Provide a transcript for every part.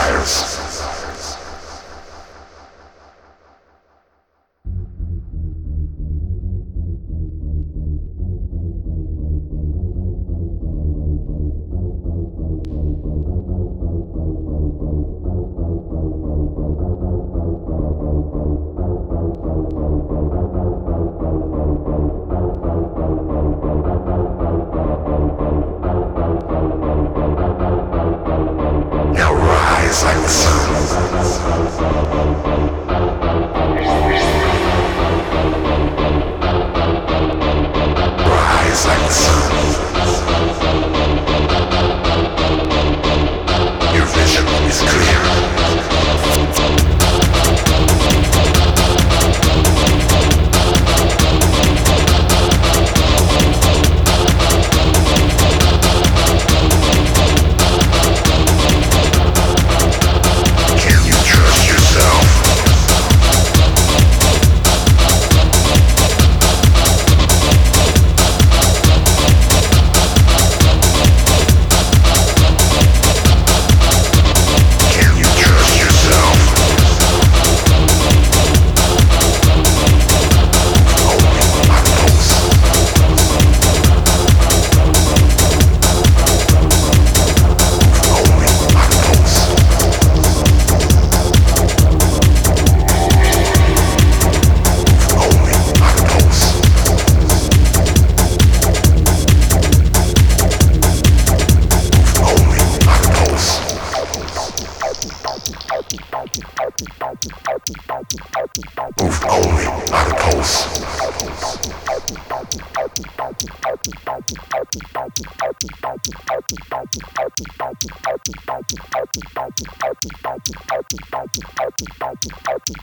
Files.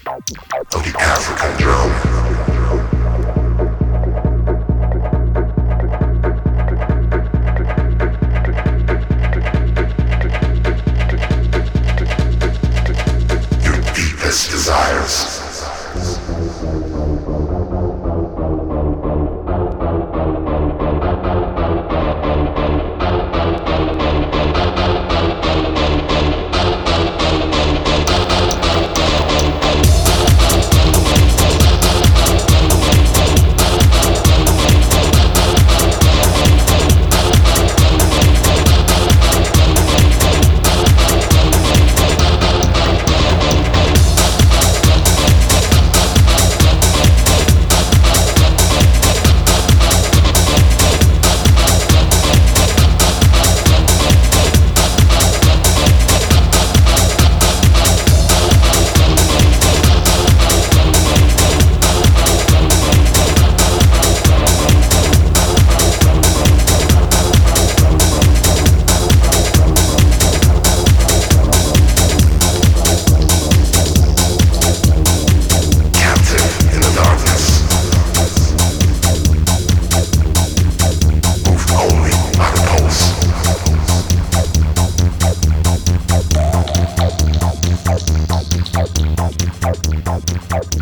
African drum. help me help me help me